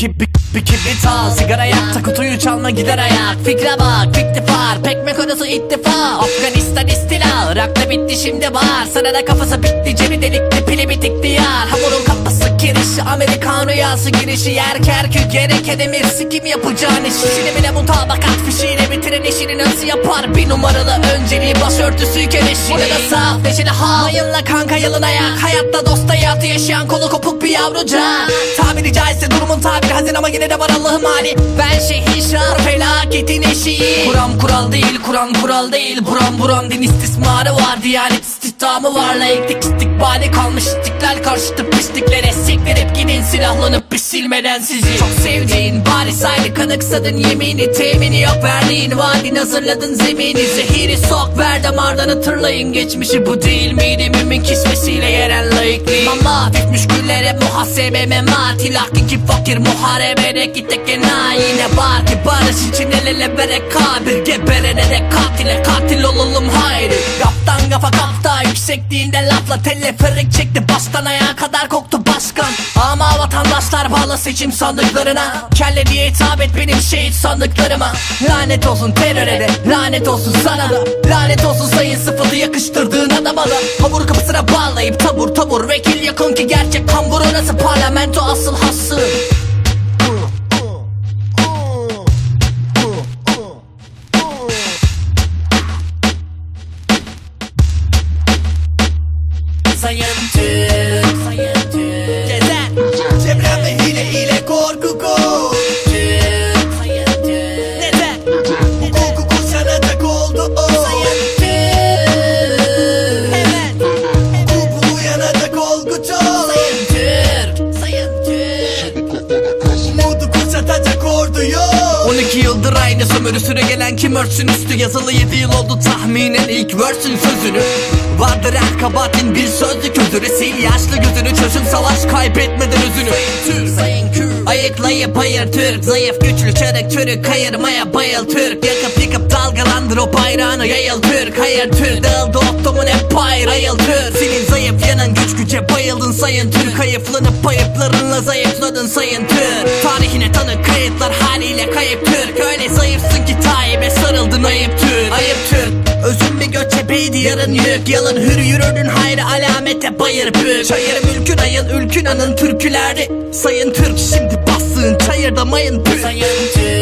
kib, bir, bir kibrit al Sigara yak da kutuyu çalma gider ayak Fikre bak fikri far Pekmek odası ittifak Afganistan istila Irak'ta bitti şimdi var. Sana da kafası bitti cebi delikli pili bitik diyar. Hamurun kafası kirişi Amerikan rüyası girişi. Yer kerkük gerek edemir Sikim yapacağın iş İşini bile mutabakat fişiyle bitiren işini nasıl yapar? Bir numaralı önceliği başörtüsü kereşi Burada saf neşeli Mayınla kanka yalın ayak. Hayatta dosta hayatı yaşayan kolu kopuk bir yavrucak. Tabiri caizse durumun tabiri hazin ama yine de var Allah'ım hali Ben şehişar felaketin eşiği Kuram kural değil Kur'an kural değil. Buram buram din istismarı var. Diyanet istihdamı var Layıklık istikbali kalmış. İstiklal karşıtı pisliklere Siktirip gidin silahlanıp bir silmeden sizi. Çok sevdiğin bari saydı kanıksadın yemini Temini yok verdiğin vaadin hazırladın zemini. Zehiri sok ver damardan tırlayın geçmişi. Bu değil miydi mümin kisvesiyle layıklığı Mama hafifmiş güllere muhasebe memat Lakin ki fakir muharebede gena Yine var ki barış için el ele verek kabir Geberene de katile katil olalım hayri Kaptan kafa kapta yüksekliğinde lafla teleferik çekti Baştan ayağa kadar koktu vatandaşlar bağlı seçim sandıklarına. Kelle diye hitap et benim şehit sandıklarıma. Lanet olsun teröre de lanet olsun sana da. Lanet olsun sayın sıfatı yakıştırdığın adama da. Hamur kapısına bağlayıp tabur tabur Vekil yakın ki gerçek kambur orası. Parlamento asıl hası Dolly. Yıldır aynı sömürüsüne gelen kim örtsün üstü? Yazılı 7 yıl oldu tahminen ilk versin sözünü. Vardır her kabahatin bir sözlük özürü Sil yaşlı gözünü çözüm savaş kaybetmeden özünü. Ayıklayıp ayır Türk. Zayıf güçlü çarık çürük kayırmaya bayıl Türk. Yakıp yıkıp dalgalandır o bayrağını yayıl Türk. Hayır Türk dağıldı optomun hep ayıl Türk. Senin zayıf yanın güç güce bayıldın sayın Türk. Hayıflanıp ayıplarınla zayıfladın sayın Türk. Tarihine tanık kayıtlar haliyle kayıp Türk Öyle zayıfsın ki Tayyip'e sarıldın ayıp Türk Ayıp Türk Özün bir göçebeydi yarın yük. Yalın hür yürürdün hayrı alamete bayır büyük Çayır mülkün ayın ülkün anın türkülerdi Sayın Türk şimdi bassın çayırda mayın büyük Sayın Türk